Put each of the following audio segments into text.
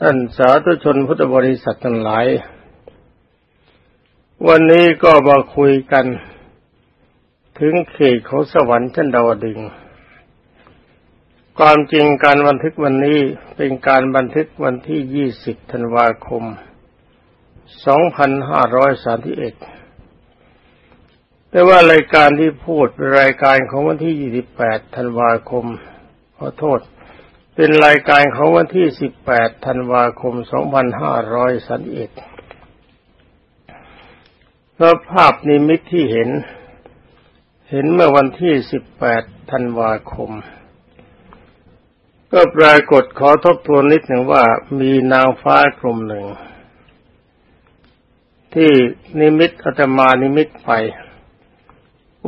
ท่านสาธุชนพุทธบริษัททั้งหลาย วันนี้ก็มาคุยกัน ถึงเขตของสวรรค์ชั้นดาวดึง ความจริงการบันทึกวันนี้เป็นการบันทึกวันที่ 20 ธันวาคม 2531 แต่ว่ารายการที่พูดเป็นรายการของวันที่ 28 ธันวาคม ขอโทษ เป็นรายการของวันที่ 18 ธันวาคม 2531เพราะภาพนิมิตที่เห็น เห็นเมื่อวันที่ 18 ธันวาคม ก็ปรากฏขอทบทวนนิดหนึ่งว่ามีนางฟ้ากลุ่มหนึ่ง ที่นิมิตอาตมานิมิตไป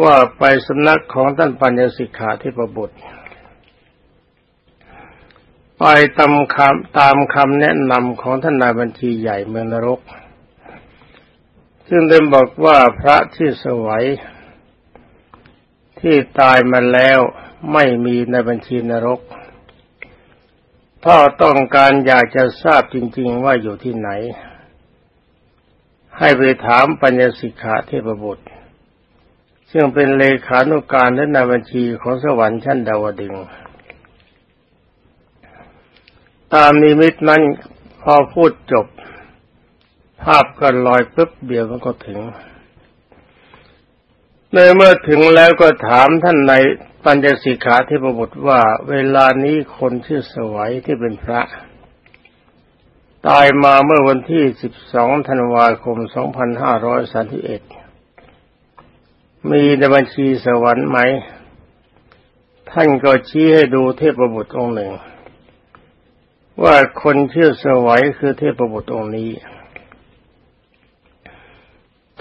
ว่าไปสำนักของท่านปัญญสิกขาที่ประบุตร ไปตามคำตามคำแนะนำของท่านนายบัญชีใหญ่เมืองนรก ซึ่งได้บอกว่าพระที่สวยที่ตายมาแล้วไม่มีในบัญชีนรกถ้าต้องการอยากจะทราบจริง ๆ ว่าอยู่ที่ไหน ให้ไปถามปัญญสิกขาเทพบุตร ซึ่งเป็นเลขานุการและนายบัญชีของสวรรค์ชั้นดาวดึง ตามนิมิตนั้นพอพูดจบ ภาพก็ลอยปุ๊บเดียวมันก็ถึงในเมื่อถึงแล้วก็ถามท่านในปัญจสิกขาที่ประบุว่า เวลานี้คนชื่อสวัยที่เป็นพระ ตายมาเมื่อวันที่ 12 ธันวาคม 2531 มีในบัญชีสวรรค์ไหม ท่านก็ชี้ให้ดูเทพบุตรองค์หนึ่ง ว่าคนชื่อสวัยคือเทพบุตรองค์นี้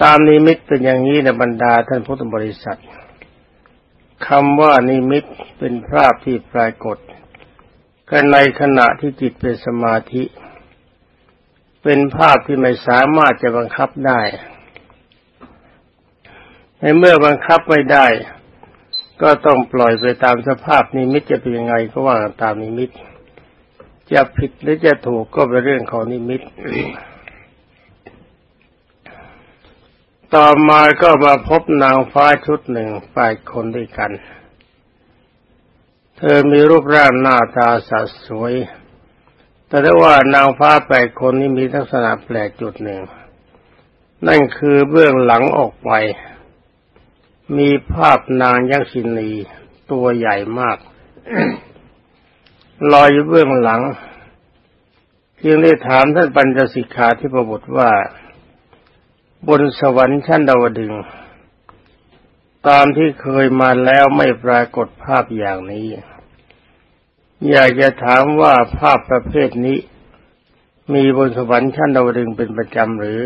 ตามนิมิตเป็นอย่างนี้ในบรรดาท่านพุทธบริษัทคำว่านิมิตเป็นภาพที่ปรากฏกันในขณะที่จิตเป็นสมาธิ เป็นภาพที่ไม่สามารถจะบังคับได้ ในเมื่อบังคับไม่ได้ ก็ต้องปล่อยไปตามสภาพนิมิตจะเป็นยังไงก็ว่าตามนิมิต จะผิดหรือจะถูกก็เป็นเรื่องของนิมิต ต่อมาก็มาพบนางฟ้าชุดหนึ่งแปดคนด้วยกัน เธอมีรูปร่างหน้าตาสัดสวย แต่ได้ว่านางฟ้าแปดคนนี้มีลักษณะแปลกจุดหนึ่ง นั่นคือเบื้องหลังออกไป มีภาพนางยักษินีตัวใหญ่มาก ลอยอยู่เบื้องหลังจึงได้ถามท่านปัญจสิกขาที่ประบุว่า บนสวรรค์ชั้นดาวดึง ตามที่เคยมาแล้วไม่ปรากฏภาพอย่างนี้ อยากจะถามว่าภาพประเภทนี้ มีบนสวรรค์ชั้นดาวดึงเป็นประจำหรือ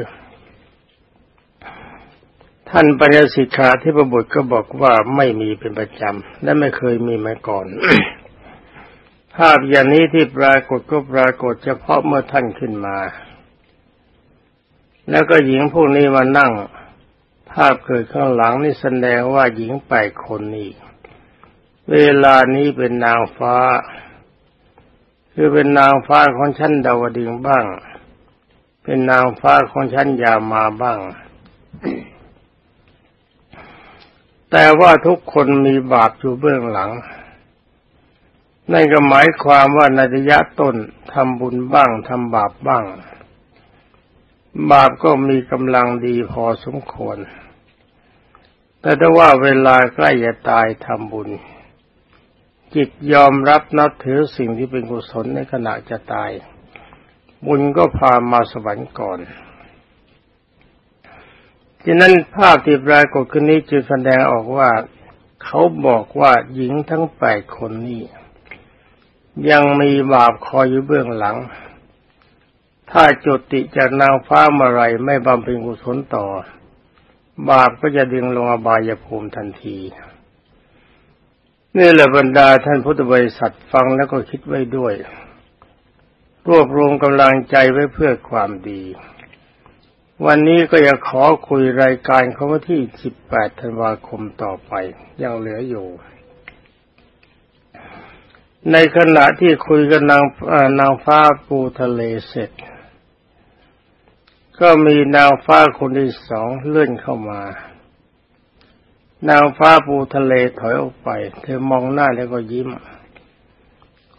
ท่านปัญญสิกขาที่ประบุก็บอกว่าไม่มีเป็นประจำและไม่เคยมีมาก่อน ภาพอย่างนี้ที่ปรากฏก็ปรากฏเฉพาะเมื่อท่านขึ้นมา แล้วก็หญิงพวกนี้มานั่ง ภาพเกิดข้างหลังนี่แสดงว่าหญิงแปดคนนี้เวลานี้เป็นนางฟ้า คือเป็นนางฟ้าของชั้นดาวดึงบ้าง เป็นนางฟ้าของชั้นยามาบ้าง แต่ว่าทุกคนมีบาปอยู่เบื้องหลัง นั่นก็หมายความว่าในระยะต้นทำบุญบ้างทำบาปบ้าง บาปก็มีกำลังดีพอสมควร แต่ถ้าว่าเวลาใกล้จะตายทำบุญ จิตยอมรับนับถือสิ่งที่เป็นกุศลในขณะจะตาย บุญก็พามาสวรรค์ก่อนฉะนั้นภาพที่ปรากฏขึ้นนี้จึงแสดงออกว่า เขาบอกว่าหญิงทั้งแปดคนนี้ ยังมีบาปคอยอยู่เบื้องหลัง ถ้าจุติจากนางฟ้ามาไรไม่บำเพ็ญกุศลต่อ บาปก็จะดึงลงอบายภูมิทันที นี่แหละบรรดาท่านพุทธบริษัทฟังแล้วก็คิดไว้ด้วย รวบรวมกำลังใจไว้เพื่อความดี วันนี้ก็อยากขอคุยรายการเขาว่าที่ 18 ธันวาคมต่อไป ยังเหลืออยู่ ในขณะที่คุยกับนางนางฟ้าปูทะเลเสร็จ ก็มีนางฟ้าคนที่สองเลื่อนเข้ามา นางฟ้าปูทะเลถอยออกไป เธอมองหน้าแล้วก็ยิ้ม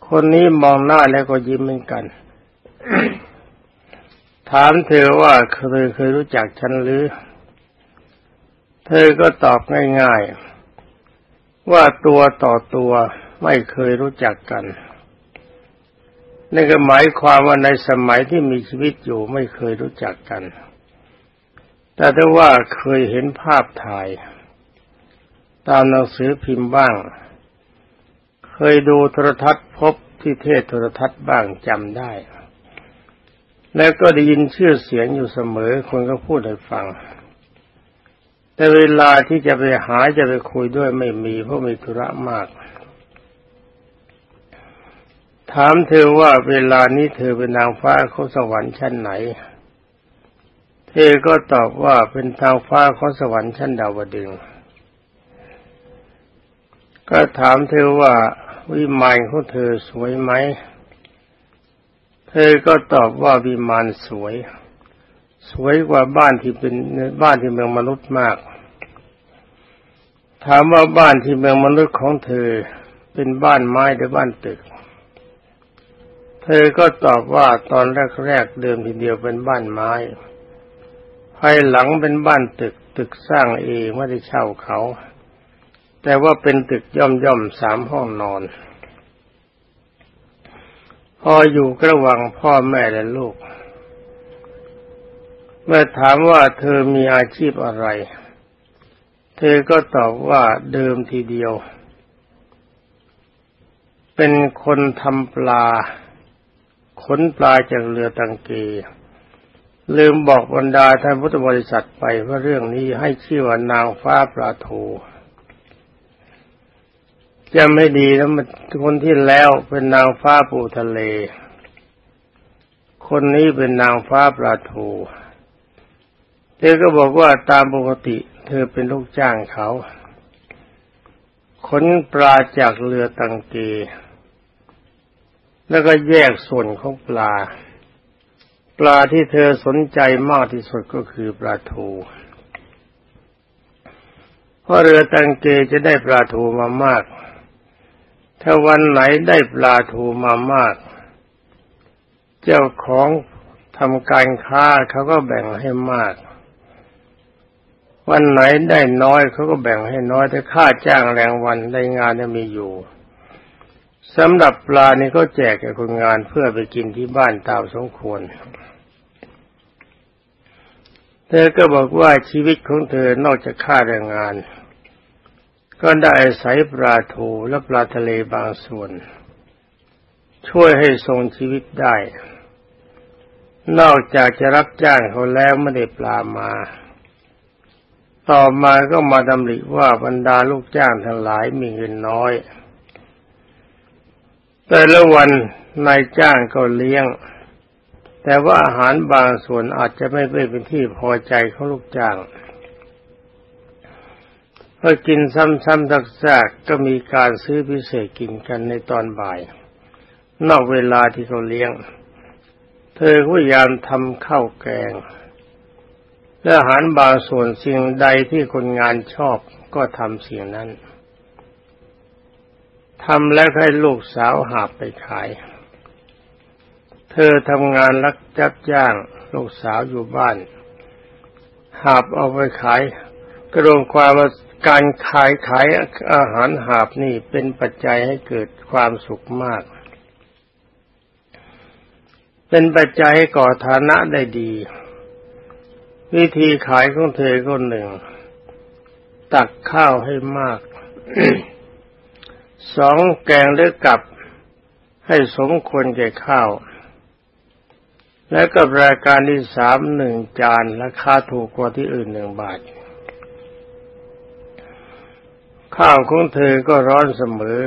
คนนี้มองหน้าแล้วก็ยิ้มเหมือนกัน ถามเธอว่าเคยเคยรู้จักฉันหรือ เธอก็ตอบง่ายๆ ว่าตัวต่อตัว ไม่เคยรู้จักกันนั่นก็หมายความว่าในสมัยที่มีชีวิตอยู่ไม่เคยรู้จักกัน แต่ถ้าว่าเคยเห็นภาพถ่าย ตามหนังสือพิมพ์บ้าง เคยดูโทรทัศน์พบที่เทศโทรทัศน์บ้างจำได้ แล้วก็ได้ยินชื่อเสียงอยู่เสมอคนก็พูดให้ฟัง แต่เวลาที่จะไปหาจะไปคุยด้วยไม่มีเพราะมีธุระมาก ถามเธอว่าเวลานี้เธอเป็นนางฟ้าของสวรรค์ชั้นไหน เธอก็ตอบว่าเป็นทางฟ้าของสวรรค์ชั้นดาวดึง ก็ถามเธอว่าวิมานของเธอสวยไหม เธอก็ตอบว่าวิมานสวย สวยกว่าบ้านที่เป็นบ้านที่เมืองมนุษย์มาก ถามว่าบ้านที่เมืองมนุษย์ของเธอเป็นบ้านไม้หรือบ้านตึก เธอก็ตอบว่าตอนแรกๆเดิมทีเดียวเป็นบ้านไม้ ภายหลังเป็นบ้านตึกตึกสร้างเองไม่ได้เช่าเขา แต่ว่าเป็นตึกย่อมย่อมสามห้องนอน พออยู่ระหว่างพ่อแม่และลูก เมื่อถามว่าเธอมีอาชีพอะไร เธอก็ตอบว่าเดิมทีเดียว เป็นคนทำปลา ขนปลาจากเรือตังเก ลืมบอกบรรดาท่านพุทธบริษัทไปว่าเรื่องนี้ให้ชื่อว่านางฟ้าปลาทูจะไม่ดีแล้วมันคนที่แล้วเป็นนางฟ้าปูทะเล คนนี้เป็นนางฟ้าปลาทูเธอก็บอกว่าตามปกติ เธอเป็นลูกจ้างเขาขนปลาจากเรือตังเก แล้วก็แยกส่วนของปลา ปลาที่เธอสนใจมากที่สุดก็คือปลาทูเพราะเรือตังเกจะได้ปลาทูมามาก ถ้าวันไหนได้ปลาทูมามาก เจ้าของทำการค้าเขาก็แบ่งให้มาก วันไหนได้น้อยเขาก็แบ่งให้น้อยแต่ค่าจ้างแรงวันได้งานจะมีอยู่ สำหรับปลาเนี่ยก็แจกแก่คนงานเพื่อไปกินที่บ้านตามสมควร เธอก็บอกว่าชีวิตของเธอนอกจากค่าแรงงาน ก็ได้อาศัยปลาทูและปลาทะเลบางส่วน ช่วยให้ทรงชีวิตได้ นอกจากจะรับจ้างเขาแล้วไม่ได้ปลามา ต่อมาก็มาดำริว่าบรรดาลูกจ้างทั้งหลายมีเงินน้อย แต่ละวันนายจ้างก็เลี้ยง แต่ว่าอาหารบางส่วนอาจจะไม่เป็นที่พอใจของลูกจ้างพอกินซ้ำๆซักๆก็มีการซื้อพิเศษกินกันในตอนบ่าย นอกเวลาที่เขาเลี้ยง เธอพยายามทำข้าวแกง และอาหารบางส่วนสิ่งใดที่คนงานชอบก็ทำสิ่งนั้น ทำแล้วให้ลูกสาวหาบไปขาย เธอทำงานรักจับจ้าง ลูกสาวอยู่บ้าน หาบเอาไปขายกระรวมความว่าการขายขายอาหารหาบนี่เป็นปัจจัยให้เกิดความสุขมาก เป็นปัจจัยให้ก่อฐานะได้ดี วิธีขายของเธอคนหนึ่ง ตักข้าวให้มาก สองแกงเลือกับให้สมควรแก่ข้าว และกับรายการที่สามหนึ่งจานราคาถูกกว่าที่อื่นหนึ่งบาท ข้าวของเธอก็ร้อนเสมอ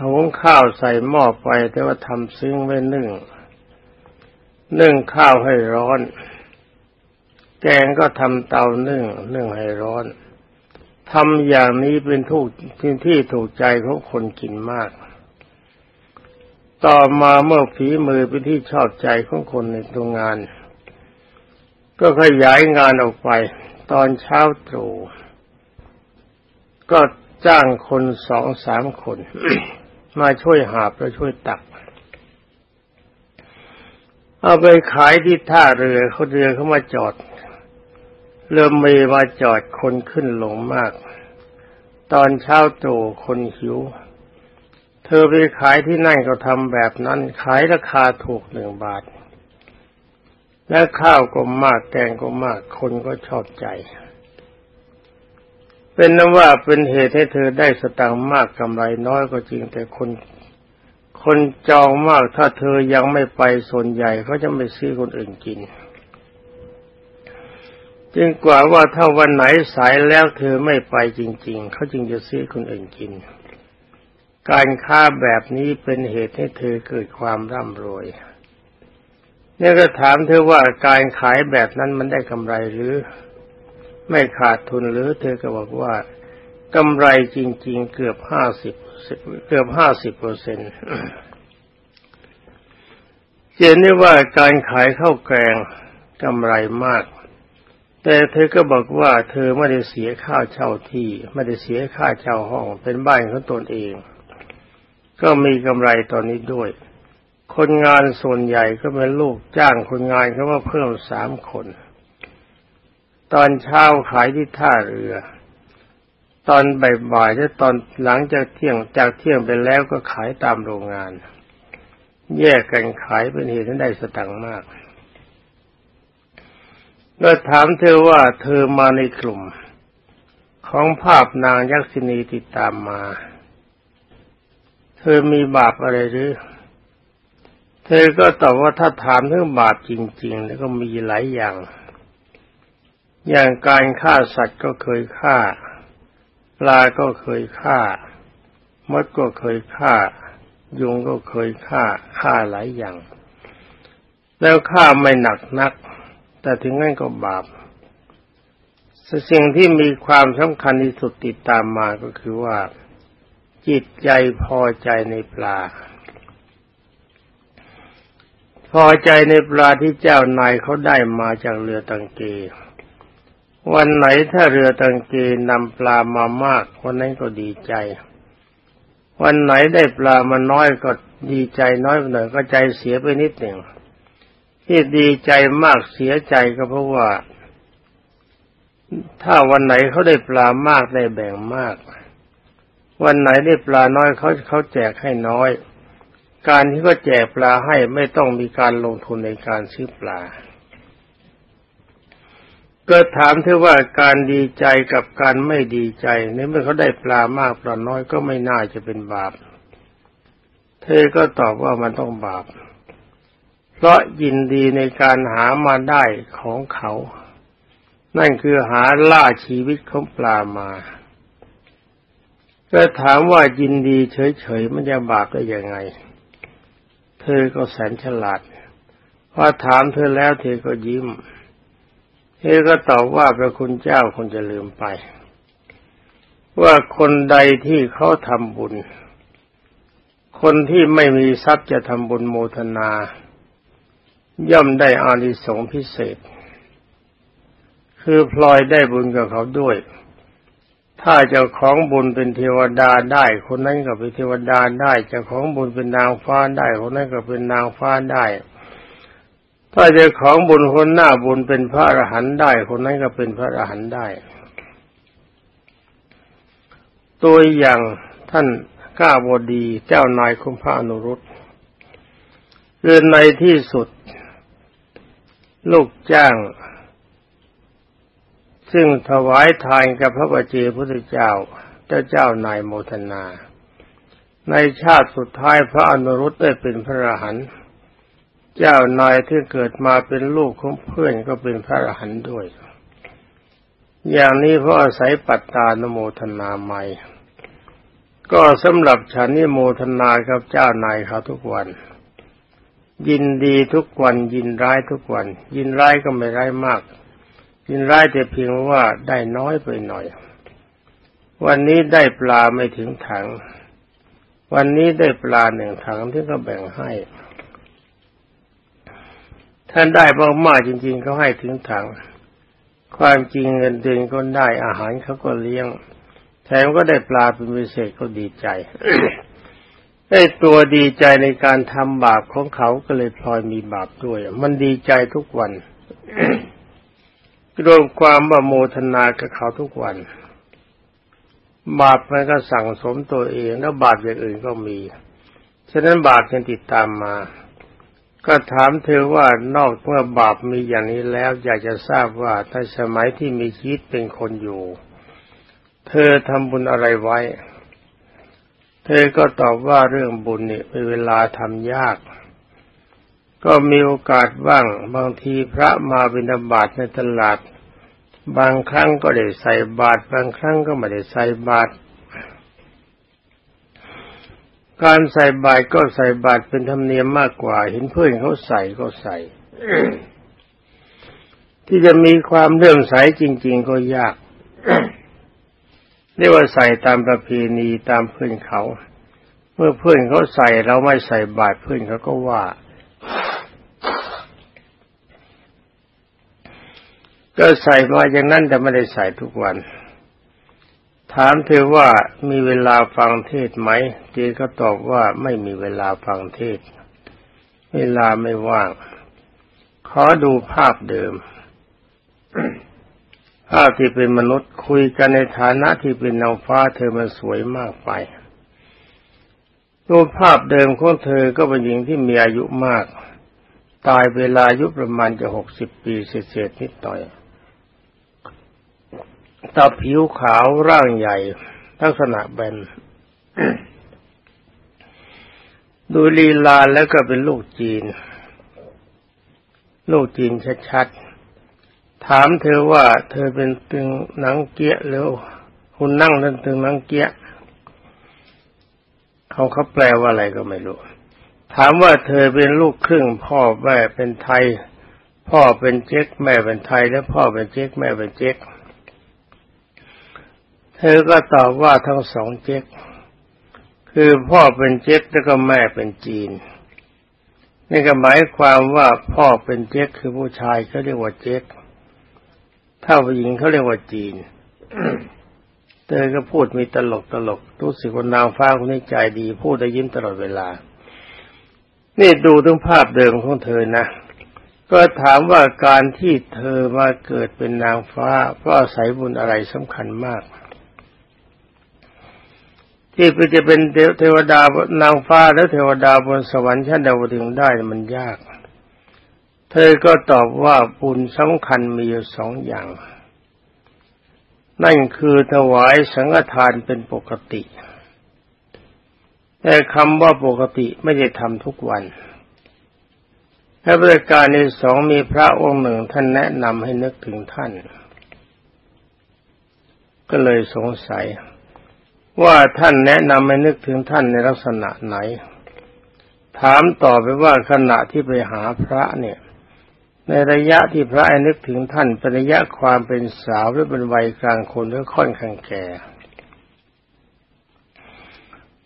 หุงข้าวใส่หม้อไปแต่ว่าทำซึ้งไว้นึ่ง นึ่งข้าวให้ร้อน แกงก็ทำเตานึ่งนึ่งให้ร้อน ทำอย่างนี้เป็นทุกที่ที่ถูกใจของคนกินมาก ต่อมาเมื่อฝีมือเป็นที่ชอบใจของคนในโรงงาน ก็ขยายงานออกไป ตอนเช้าตรู่ก็จ้างคนสองสามคน มาช่วยหาบและช่วยตัก เอาไปขายที่ท่าเรือเขาเรือเขามาจอด เรือเมมาจอดคนขึ้นลงมาก ตอนเช้าตรู่คนหิว เธอไปขายที่นั่นก็ทำแบบนั้น ขายราคาถูกหนึ่งบาท และข้าวก็มากแกงก็มากคนก็ชอบใจ เป็นนั้นว่าเป็นเหตุให้เธอได้สตางค์มากกำไรน้อยก็จริงแต่คน คนจองมากถ้าเธอยังไม่ไปส่วนใหญ่เขาจะไม่ซื้อคนอื่นกิน จึงกว่าว่าถ้าวันไหนสายแล้วเธอไม่ไปจริง ๆ เขาจึงจะซื้อคนอื่นกิน การค้าแบบนี้เป็นเหตุให้เธอเกิดความร่ำรวยเนี่ยก็ถามเธอว่าการขายแบบนั้นมันได้กำไรหรือ ไม่ขาดทุนหรือ เธอก็บอกว่ากำไรจริง ๆ เกือบห้าสิบเกือบห้าสิบเปอร์เซ็นต์เจนได้ว่าการขายข้าวแกงกำไรมาก แต่เธอก็บอกว่าเธอไม่ได้เสียค่าเช่าที่ไม่ได้เสียค่าเช่าห้องเป็นบ้านของตนเอง ก็มีกำไรตอนนี้ด้วย คนงานส่วนใหญ่ก็เป็นลูกจ้างคนงานเขาว่าเพิ่มสามคน ตอนเช้าขายที่ท่าเรือ ตอนบ่ายๆและตอนหลังจากเที่ยงจากเที่ยงไปแล้วก็ขายตามโรงงาน แยกกันขายเป็นเหตุให้ได้สตังค์มาก ก็ถามเธอว่าเธอมาในกลุ่ม ของภาพนางยักษินีติดตามมา เธอมีบาปอะไรหรือ เธอก็ตอบว่าถ้าถามเรื่องบาปจริง ๆ แล้วก็มีหลายอย่าง อย่างการฆ่าสัตว์ก็เคยฆ่า ปลาก็เคยฆ่ามดก็เคยฆ่า ยุงก็เคยฆ่าฆ่าหลายอย่าง แล้วฆ่าไม่หนักนัก แต่ถึงงั้นก็บาปสิ่งที่มีความสำคัญที่สุดติดตามมาก็คือว่า จิตใจพอใจในปลา พอใจในปลาที่เจ้านายเขาได้มาจากเรือตังเก วันไหนถ้าเรือตังเกนำปลามามากวันนั้นก็ดีใจ วันไหนได้ปลามาน้อยก็ดีใจน้อยหน่อยก็ใจเสียไปนิดหนึ่ง ที่ดีใจมากเสียใจก็เพราะว่า ถ้าวันไหนเขาได้ปลามากได้แบ่งมาก วันไหนได้ปลาน้อยเขาเขาแจกให้น้อย การที่เขาแจกปลาให้ไม่ต้องมีการลงทุนในการซื้อปลา ก็ถามเธอว่าการดีใจกับการไม่ดีใจในเมื่อเขาได้ปลามากปลาน้อยก็ไม่น่าจะเป็นบาป เธอก็ตอบว่ามันต้องบาป เพราะยินดีในการหามาได้ของเขา นั่นคือหาล่าชีวิตของปลามาก็ถามว่ายินดีเฉยๆมันจะบาปได้ยังไง เธอก็แสนฉลาดพอถามเธอแล้วเธอก็ยิ้ม เธอก็ตอบว่าพระคุณเจ้าคงจะลืมไป ว่าคนใดที่เขาทำบุญ คนที่ไม่มีทรัพย์จะทำบุญโมทนา ย่อมได้อานิสงส์พิเศษ คือพลอยได้บุญกับเขาด้วย ถ้าเจ้าของบุญเป็นเทวดาได้ คนนั้นก็เป็นเทวดาได้เจ้าของบุญเป็นนางฟ้าได้ คนนั้นก็เป็นนางฟ้าได้ ถ้าจะของบุญคนหน้าบุญเป็นพระอรหันต์ได้ คนนั้นก็เป็นพระอรหันต์ได้ ตัวอย่างท่านก้าบดีเจ้านายคุมพระอนุรุตเรือนในที่สุด ลูกจ้าง ซึ่งถวายทานกับพระบัจเจพุทธเจ้า เจ้าเจ้านายโมทนา ในชาติสุดท้ายพระอนุรุตได้เป็นพระอรหันต์เจ้านายที่เกิดมาเป็นลูกของเพื่อนก็เป็นพระอรหันต์ด้วย อย่างนี้เพราะอาศัยปัตตานโมทนาใหม่ก็สำหรับฉันนี่โมทนากับเจ้านายเขาทุกวัน ยินดีทุกวัน ยินร้ายทุกวัน ยินร้ายก็ไม่ร้ายมาก ยินร้ายแต่เพียงว่าได้น้อยไปหน่อย วันนี้ได้ปลาไม่ถึงถัง วันนี้ได้ปลาหนึ่งถังที่เขาแบ่งให้ ท่านได้มากๆจริงๆเขาให้ถึงถัง ความจริงเงินเดือนก็ได้อาหารเขาก็เลี้ยง แถมก็ได้ปลาเป็นพิเศษก็ดีใจ ได้ตัวดีใจในการทำบาปของเขาก็เลยพลอยมีบาปด้วย มันดีใจทุกวันรวมความบ่โมทนากับเขาทุกวัน บาปมันก็สั่งสมตัวเอง แล้วบาปอย่างอื่นก็มี ฉะนั้นบาปยังติดตามมา ก็ถามเธอว่านอกเมื่อบาปมีอย่างนี้แล้ว อยากจะทราบว่าถ้าสมัยที่มีชีวิตเป็นคนอยู่ เธอทำบุญอะไรไว้ เธอก็ตอบว่าเรื่องบุญเนี่ยเป็นเวลาทำยาก ก็มีโอกาสบ้าง บางทีพระมาบิณฑบาตในตลาด บางครั้งก็ได้ใส่บาตรบางครั้งก็ไม่ได้ใส่บาตรการใส่บาตรก็ใส่บาตรเป็นธรรมเนียมมากกว่า เห็นเพื่อนเขาใส่ก็ใส่ที่จะมีความเลื่อมใสจริง ๆ ก็ยาก เรียกว่าใส่ตามประเพณีตามเพื่อนเขา เมื่อเพื่อนเขาใส่เราไม่ใส่บาตรเพื่อนเขาก็ว่า ก็ใส่มาอย่างนั้นแต่ไม่ได้ใส่ทุกวัน ถามเธอว่ามีเวลาฟังเทศไหมเจก็ตอบว่าไม่มีเวลาฟังเทศ เวลาไม่ว่าง ขอดูภาพเดิม ภาพที่เป็นมนุษย์คุยกันในฐานะที่เป็นนางฟ้าเธอมันสวยมากไปรูปภาพเดิมของเธอก็เป็นหญิงที่มีอายุมาก ตายเวลาอายุประมาณจะหกสิบปีเศษนิดหน่อยตาผิวขาวร่างใหญ่ ลักษณะแบนดูลีลาแล้วก็เป็นลูกจีน ลูกจีนชัดๆ ถามเธอว่าเธอเป็นตึงหนังเกี้ยหรือคุณนั่งนั่นตึงหนังเกี้ยเขาเขาแปลว่าอะไรก็ไม่รู้ ถามว่าเธอเป็นลูกครึ่ง พ่อแม่เป็นไทย พ่อเป็นเจ๊กแม่เป็นไทย และพ่อเป็นเจ๊กแม่เป็นเจ๊กเธอก็ตอบว่าทั้งสองเจ๊กคือพ่อเป็นเจ๊กแล้วก็แม่เป็นจีนนี่ก็หมายความว่าพ่อเป็นเจ๊กคือผู้ชายเขาเรียกว่าเจ๊ก ถ้าผู้หญิงเขาเรียกว่าจีนเธอก็พูดมีตลกตลกรู้สึกว่านางฟ้าคนนี้ใจดี พูดได้ยิ้มตลอดเวลา นี่ดูถึงภาพเดิมของเธอนะ ก็ถามว่าการที่เธอมาเกิดเป็นนางฟ้า เพราะอาศัยบุญอะไรสำคัญมาก ที่จะเป็นเทวดานางฟ้าและเทวดาบนสวรรค์ชั้นดาวดึงได้มันยาก เธอก็ตอบว่าบุญสำคัญมีอยู่สองอย่าง นั่นคือถวายสังฆทานเป็นปกติ แต่คำว่าปกติไม่ได้ทำทุกวันและบริการในสองมีพระองค์หนึ่งท่านแนะนำให้นึกถึงท่าน ก็เลยสงสัย ว่าท่านแนะนำให้นึกถึงท่านในลักษณะไหน ถามต่อไปว่าขณะที่ไปหาพระเนี่ย ในระยะที่พระอนึกถึงท่านเป็นระยะความเป็นสาวหรือเป็นวัยกลางคนหรือค่อนข้างแก่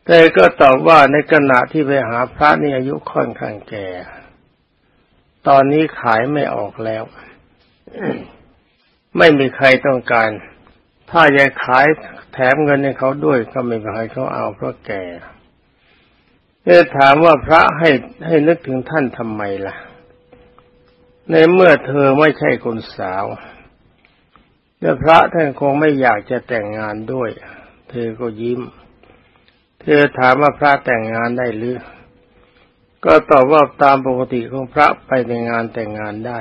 แต่ก็ตอบว่าในขณะที่ไปหาพระนี่อายุค่อนข้างแก่ ตอนนี้ขายไม่ออกแล้ว ไม่มีใครต้องการ ถ้าจะขายแถมเงินให้เขาด้วยก็ไม่มีใครเขาเอาเพราะแก่เมื่ถามว่าพระให้ให้นึกถึงท่านทำไมล่ะ ในเมื่อเธอไม่ใช่คนสาวและพระท่านคงไม่อยากจะแต่งงานด้วย เธอก็ยิ้ม เธอถามว่าพระแต่งงานได้หรือ ก็ตอบว่าตามปกติของพระไปในงานแต่งงานได้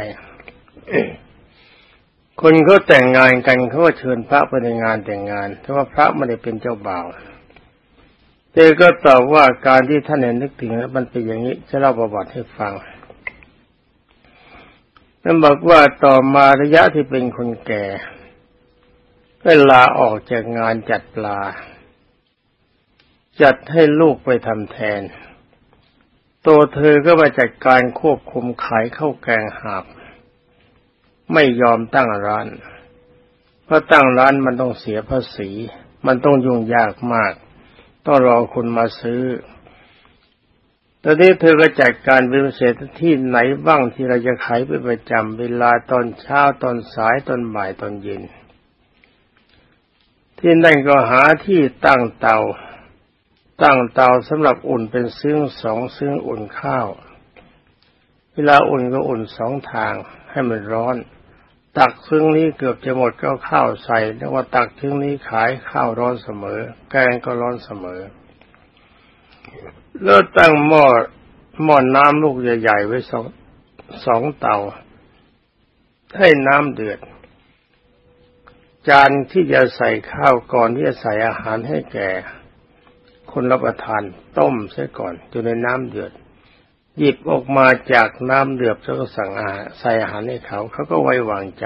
คนเขาแต่งงานกันเขาก็เชิญพระไปในงานแต่งงานแต่ว่าพระไม่ได้เป็นเจ้าบ่าวเธอก็ตอบว่าการที่ท่านเห็นนึกถึงมันเป็นอย่างนี้จะเล่าประวัติให้ฟัง นั่นบอกว่าต่อมาระยะที่เป็นคนแก่ก็ลาออกจากงานจัดปลา จัดให้ลูกไปทำแทน ตัวเธอก็มาจัดการควบคุมขายข้าวแกงหาบ ไม่ยอมตั้งร้าน เพราะตั้งร้านมันต้องเสียภาษี มันต้องยุ่งยากมาก ต้องรอคนมาซื้อ ตอนนี้เธอก็จัดการเป็นเศษที่ไหนบ้างที่เราจะขายไปประจำเวลาตอนเช้าตอนสายตอนบ่ายตอนเย็น ที่นั่นก็หาที่ตั้งเตา ตั้งเตาสำหรับอุ่นเป็นซึ่งสองซึ่งอุ่นข้าว เวลาอุ่นก็อุ่นสองทางให้มันร้อน ตักซึ่งนี้เกือบจะหมดก็ข้าวใส่แล้วว่าตักซึ่งนี้ขายข้าวร้อนเสมอ แกงก็ร้อนเสมอ แล้วตั้งหม้อหม้อน้ำลูกใหญ่ๆไว้สองสองเตา ให้น้ำเดือด จานที่จะใส่ข้าวก่อนที่จะใส่อาหารให้แก่ คนรับประทานต้มเสียก่อนจนในน้ำเดือด หยิบออกมาจากน้ำเดือดแล้วก็สั่งอาหารใส่อาหารให้เขา เขาก็ไว้วางใจ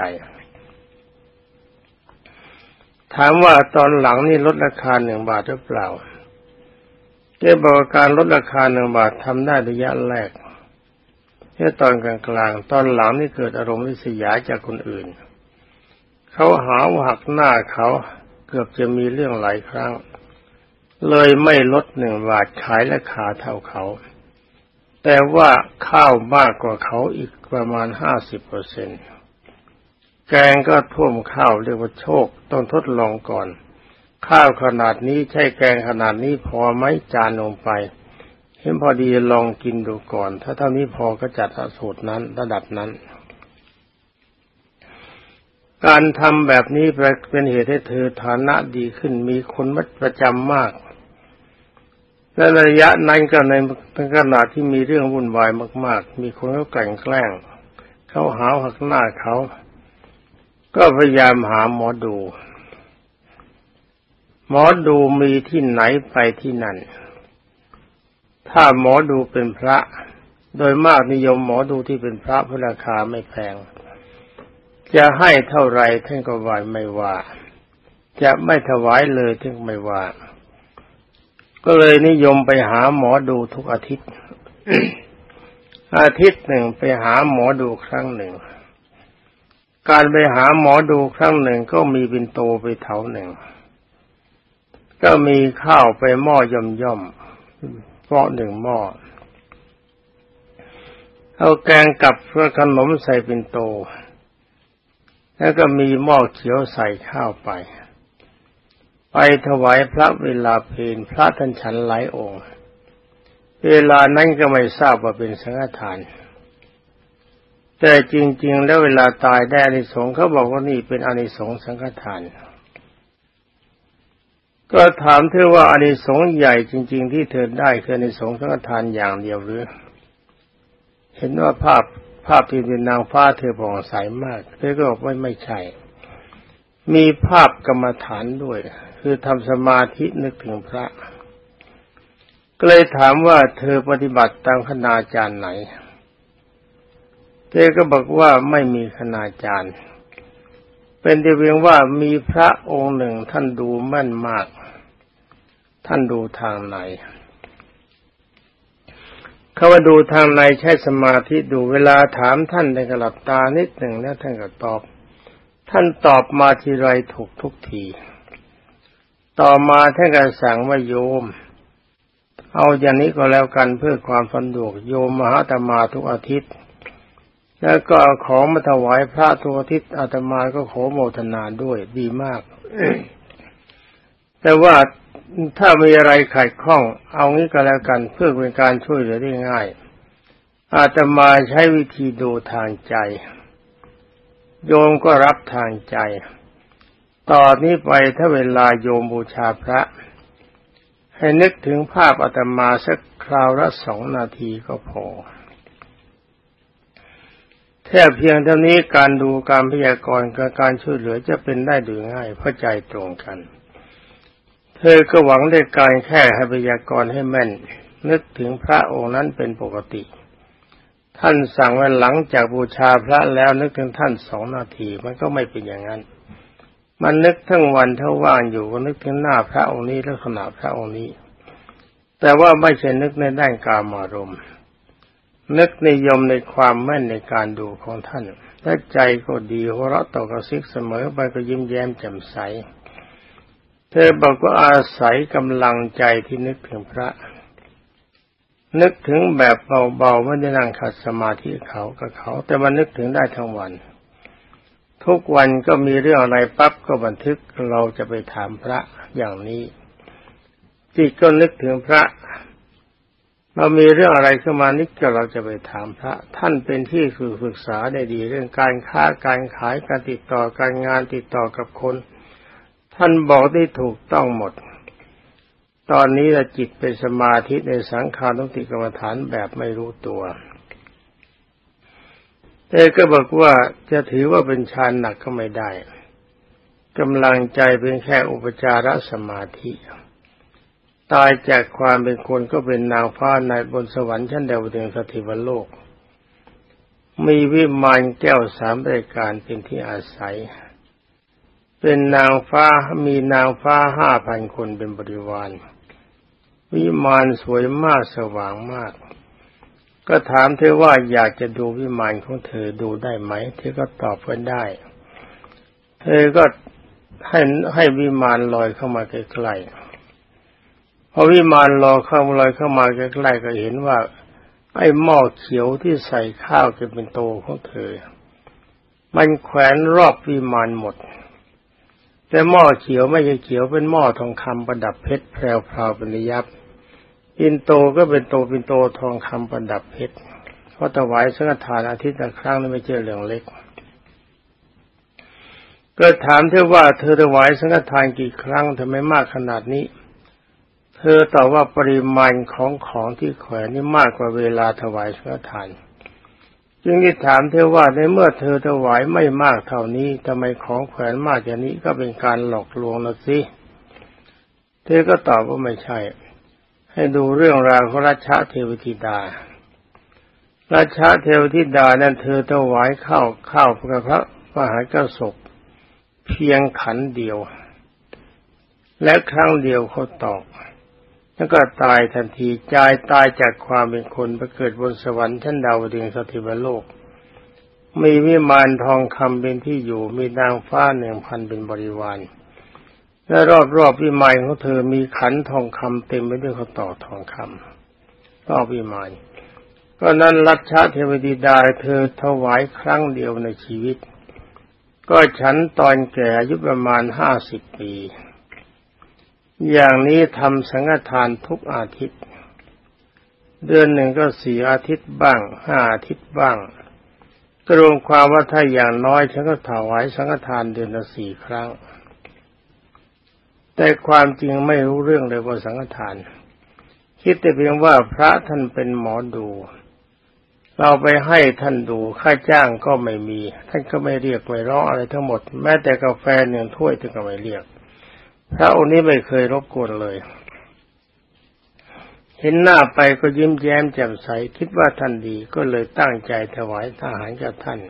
ถามว่าตอนหลังนี่ลดราคาหนึ่งบาทหรือเปล่า เจ้บอกการลดราคาหนึ่งบาททำได้ระยะแรกแค่ตอนกลางๆ ตอนหลังนี่เกิดอารมณ์วิสยาจากคนอื่น เขาหาหักหน้าเขาเกือบจะมีเรื่องหลายครั้ง เลยไม่ลดหนึ่งบาทขายราคาเท่าเขา แต่ว่าข้าวมากกว่าเขาอีกประมาณห้าสิบเปอร์เซ็นแกงก็ท่วมข้าวเรียกว่าโชคต้องทดลองก่อน ข้าวขนาดนี้ใช่แกงขนาดนี้พอไหมจานลงไป เห็นพอดีลองกินดูก่อน ถ้าเท่านี้พอก็จัดสูตรนั้นระดับนั้น การทำแบบนี้เป็นเหตุให้เธอฐานะดีขึ้นมีคนมัดประจำมาก และระยะนั้นก็ในเป็นขนาดที่มีเรื่องวุ่นวายมาก ๆ มีคนเขาแกล้งแกล้งเขาหาหักหน้าเขา ก็พยายามหาหมอดู หมอดูมีที่ไหนไปที่นั่น ถ้าหมอดูเป็นพระ โดยมากนิยมหมอดูที่เป็นพระเพราะราคาไม่แพง จะให้เท่าไรท่านก็วายไม่ว่า จะไม่ถวายเลยท่านไม่ว่า ก็เลยนิยมไปหาหมอดูทุกอาทิตย์ อาทิตย์หนึ่งไปหาหมอดูครั้งหนึ่ง การไปหาหมอดูครั้งหนึ่งก็มีบินโตไปเถาหนึ่ง ก็มีข้าวไปหม้อย่อมย่อมเพราะหนึ่งหม้อเอาแกงกับเพื่อขนมใส่เปินโต แล้วก็มีหม้อเขียวใส่ข้าวไป ไปถวายพระเวลาเพลพระท่านฉันหลายองค์ เวลานั้นก็ไม่ทราบว่าเป็นสังฆทาน แต่จริง ๆ แล้วเวลาตายได้อานิสงส์เขาบอกว่านี่เป็นอานิสงส์สังฆทาน ก็ถามเธอว่าอานิสงส์ใหญ่จริง ๆ ที่เธอได้คืออานิสงส์สังฆทานอย่างเดียวหรือ เห็นว่าภาพภาพที่เป็นนางฟ้าเธอผ่องใสมากเธอก็บอกว่าไม่ใช่ มีภาพกรรมฐานด้วย คือทำสมาธินึกถึงพระ ก็เลยถามว่าเธอปฏิบัติตามคณาจารย์ไหน เธอก็บอกว่าไม่มีคณาจารย์ เป็นแต่เพียงว่ามีพระองค์หนึ่งท่านดูแม่นมาก ท่านดูทางไหนเขาว่าดูทางในใช้สมาธิดูเวลาถามท่านในกระหลับตานิดหนึ่งแล้วท่านก็ตอบ ท่านตอบมาทีไรถูกทุกที ต่อมาท่านก็สั่งว่าโยม เอาอย่างนี้ก็แล้วกันเพื่อความสะดวกโยมมหาตมาทุกอาทิตย์ แล้วก็ของมาถวายพระทุกทิตย์อาตมาก็ขอโมทนาด้วยดีมาก แต่ว่าถ้ามีอะไรขัดข้อง เอางี้ก็แล้วกันเพื่อเป็นการช่วยเหลือได้ง่าย อาตมาใช้วิธีดูทางใจ โยมก็รับทางใจ ต่อนนี้ไปถ้าเวลาโยมบูชาพระ ให้นึกถึงภาพอาตมาสักคราวละสองนาทีก็พอ แค่เพียงเท่านี้การดูการพยากรณ์กับการช่วยเหลือจะเป็นได้โดยง่ายเพราะใจตรงกัน เธอก็หวังได้การแค่ให้พยากรณ์ให้แม่น นึกถึงพระองค์นั้นเป็นปกติ ท่านสั่งว่าหลังจากบูชาพระแล้วนึกถึงท่านสองนาทีมันก็ไม่เป็นอย่างนั้น มันนึกทั้งวันทั้งว่างอยู่ก็นึกถึงหน้าพระองค์นี้ลักษณะพระองค์นี้แต่ว่าไม่ใช่นึกในด้านกามารมณ์ นึกในยมในความแม่นในการดูของท่านและใจก็ดีหัวเราะต่อกระซิกเสมอไปก็ยิ้มแย้มแจ่มใส เธอบอกว่าอาศัยกำลังใจที่นึกถึงพระ นึกถึงแบบเบาๆไม่ได้นั่งขัดสมาธิเขากับเขา แต่มันนึกถึงได้ทั้งวัน ทุกวันก็มีเรื่องอะไรปั๊บก็บันทึกเราจะไปถามพระอย่างนี้จิตก็นึกถึงพระ เรามีเรื่องอะไรขึ้นมานิดก็เราจะไปถามพระ ท่านเป็นที่ศึกษาได้ดี เรื่องการค้าการขายการติดต่อการงานติดต่อกับคน ท่านบอกได้ถูกต้องหมด ตอนนี้ละจิตเป็นสมาธิในสังขารตุติกรรมฐานแบบไม่รู้ตัวแต่ก็บอกว่าจะถือว่าเป็นฌานหนักก็ไม่ได้กำลังใจเป็นแค่อุปจารสมาธิ ตายจากความเป็นคนก็เป็นนางฟ้าในบนสวรรค์ชั้นเดวดึงสถิวโลก มีวิมานแก้วสามรายการเป็นที่อาศัย เป็นนางฟ้ามีนางฟ้าห้าพันคนเป็นบริวาร วิมานสวยมากสว่างมาก ก็ถามเธอว่าอยากจะดูวิมานของเธอดูได้ไหม เธอก็ตอบกันได้ เธอก็ให้ให้วิมานลอยเข้ามาใกล้ๆ พอวิมานลอเข้าลอยเข้ามาใกล้ๆก็เห็นว่า ไอ้หม้อเขียวที่ใส่ข้าวจะเป็นโตของเธอ มันแขวนรอบวิมานหมด แต่หม้อเขียวไม่ใช่เขียวเป็นหม้อทองคำประดับเพชรแพรวพราวเป็นยับปินโตก็เป็นโตปินโตทองคำประดับเพชรเพราะถวายสังฆทานอาทิตย์ละครั้งนี่ไม่ใช่เรื่องเล็กก็ถามเธอว่าเธอถวายสังฆทานกี่ครั้งทำไมมากขนาดนี้ ธอตอบว่าปริมาณของของที่แขวนนี่มากกว่าเวลาถวายสังฆทาน จึงได้ถามเธอว่าในเมื่อเธอถวายไม่มากเท่านี้ทำไมของแขวนมากอย่างนี้ก็เป็นการหลอกลวงละสิ เธอก็ตอบว่าไม่ใช่ ให้ดูเรื่องราวของราชาเทวธิดา ราชาเทวธิดานั้นเธอถวายข้าวข้าวพระพระมหากระสบเพียงขันเดียว และครั้งเดียวเขาตอก แล้วก็ตายทันทีจายตายจากความเป็นคนไปเกิดบนสวรรค์ชั้นดาวดึงสถิวโลก มีวิมานทองคำเป็นที่อยู่ มีนางฟ้าหนึ่งพันเป็นบริวาร และรอบๆวิมานของเธอมีขันทองคำเต็มไปด้วยข้าต่อทองคำรอบวิมานก็นั้นรัชชาเทวดีดาเธอถวายครั้งเดียวในชีวิต ก็ฉันตอนแก่อายุประมาณห้าสิบปี อย่างนี้ทำสังฆทานทุกอาทิตย์ เดือนหนึ่งก็สี่อาทิตย์บ้างห้าอาทิตย์บ้างกรวมความว่าถ้าอย่างน้อยฉันก็ถวายสังฆทานเดือนละสี่ครั้ง แต่ความจริงไม่รู้เรื่องเลยว่าสังฆทาน คิดแต่เพียงว่าพระท่านเป็นหมอดู เราไปให้ท่านดูค่าจ้างก็ไม่มี ท่านก็ไม่เรียกไม่ร้องอะไรทั้งหมด แม้แต่กาแฟหนึ่งถ้วยท่านก็ไม่เรียก พระองค์นี้ไม่เคยรบกวนเลย เห็นหน้าไปก็ยิ้มแย้มแจ่มใสคิดว่าท่านดีก็เลยตั้งใจถวายทหารกับท่าน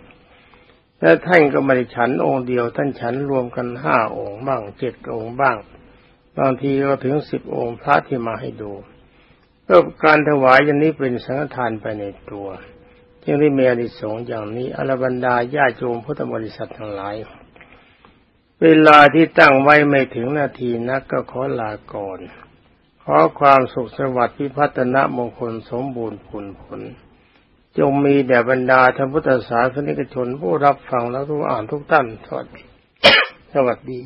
และท่านก็ไม่ได้ฉันองค์เดียว ท่านฉันรวมกันห้าองค์บ้างเจ็ดองค์บ้าง บางทีก็ถึงสิบองค์พระที่มาให้ดูก็การถวายอย่างนี้เป็นสังฆทานไปในตัวจึงได้มีอนิสงส์อย่างนี้อรบรรดาญาโยมพุทธบริษัททั้งหลาย เวลาที่ตั้งไว้ไม่ถึงนาทีนักก็ขอลาก่อน ขอความสุขสวัสดิ์พิพัฒนมงคลสมบูรณ์ผลผล จงมีแด่บรรดาธรรมพุทธศาสนิกชนผู้รับฟังและทุกอ่านทุกท่านสวัสดี สวัสดี